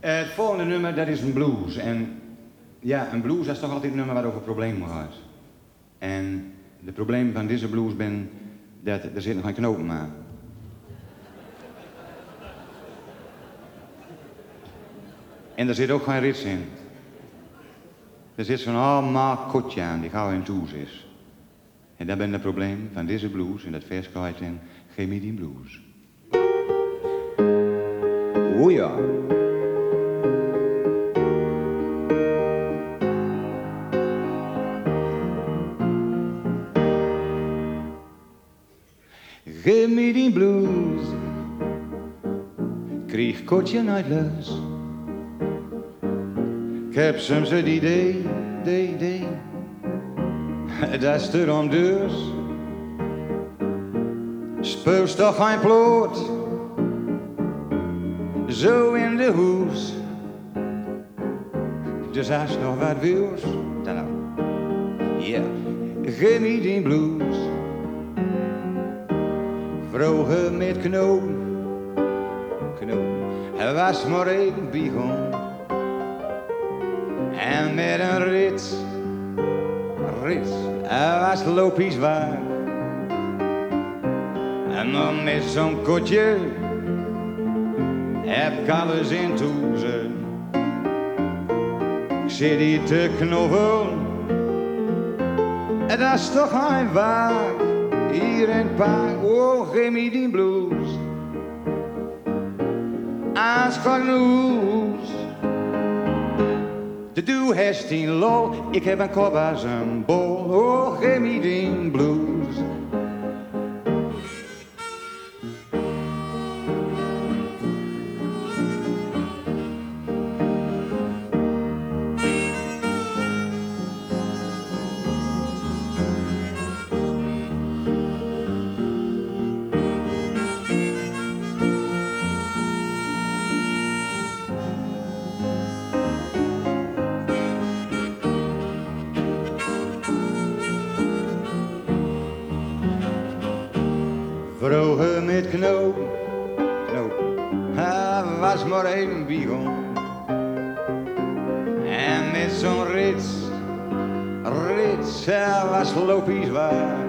Eh, het volgende nummer, dat is een blues. En ja, een blues is toch altijd een nummer waar over problemen gaat. En de probleem van deze blues ben dat er zit nog geen knopen aan. En er zit ook geen rits in. Er zit zo'n allemaal kotje aan die gauw in toes is. En dat ben het probleem van deze blues en dat vers in Geef me die blues. O ja. Die blues. Kreeg kotje uit lus. Ik heb soms het idee, idee, idee. Dat is er om dus. Speus toch geen ploot. Zo in de hoes. Dus als nog wat wils, dan nou. Ja, me die blues. Vroegen met knopen, knopen. Hij was maar even begon. En met een rit, rit. Hij was lopisch waar. En dan met zo'n kotje heb ik alles in toezen. Ik zit hier te knoffen. En dat is toch geen waar. Hier in het park, oh, geef me blues. Als genoeg. De doe heeft die lol, ik heb een kop als een bol. Oh, geef blues. Vroegen met knoop, knoop, was maar even begon. En met zo'n rits, rits, was lopisch waar.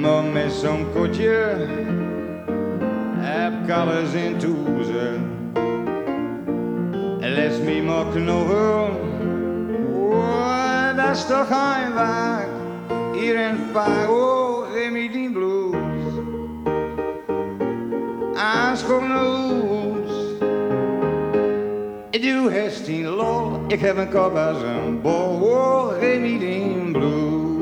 Maar met zo'n kotje heb ik alles in toezen. Laat me maar knoven, oh, dat is toch geen waar. Hier in het Genoeg. Du heeft die lol, ik heb een kop als een bol, geef me die blues.